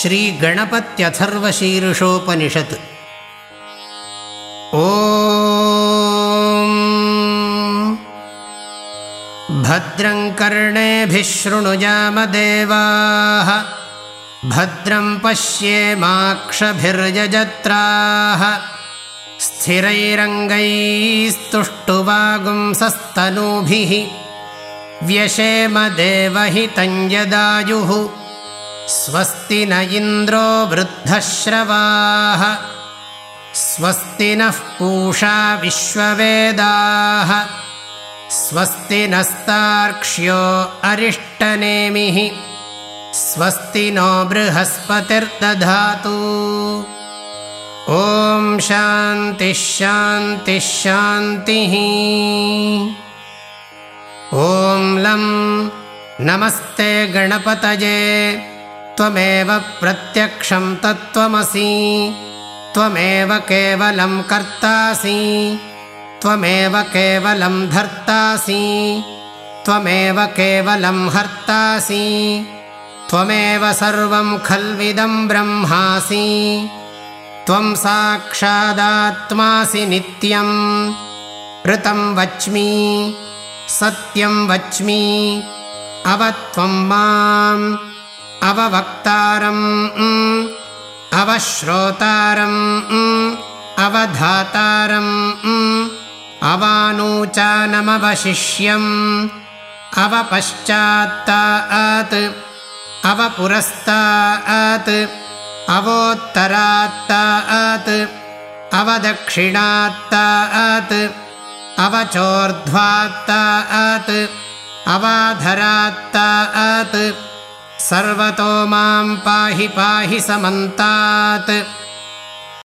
श्रीगणपत्यथर्वशीर्षोपनिषत्। ओ भद्रं कर्णेभिः शृणुजामदेवाः भद्रं पश्येमाक्षभिर्यजत्राः स्थिरैरङ्गैस्तुष्टुवागुंसस्तनूभिः व्यशेमदेवहितं स्वस्ति न इन्द्रो वृद्धश्रवाः स्वस्ति नः पूषा विश्ववेदाः स्वस्ति नस्तार्क्ष्यो अरिष्टनेमिः स्वस्ति नो बृहस्पतिर्दधातु। ॐ शान्तिश्शान्तिश्शान्तिः ॐ लं नमस्ते गणपतये त्वमेव प्रत्यक्षं तत्त्वमसि। त्वमेव केवलं कर्तासि। त्वमेव केवलं धर्तासि। त्वमेव केवलं हर्तासि। त्वमेव सर्वं खल्विदं ब्रह्मासि। त्वं साक्षादात्मासि नित्यम् ऋतं वच्मि। सत्यं वच्मि। अवत्वं माम् अववक्तारम् अवश्रोतारम् अवधातारम् अवानूचानमवशिष्यम् अवपश्चात्तात् अवपुरस्तात् अवोत्तरात्तात् अवदक्षिणात्तात् अवचोर्ध्वात्तात् अवाधरात्तात् सर्वतो मां पाहि पाहि समन्तात्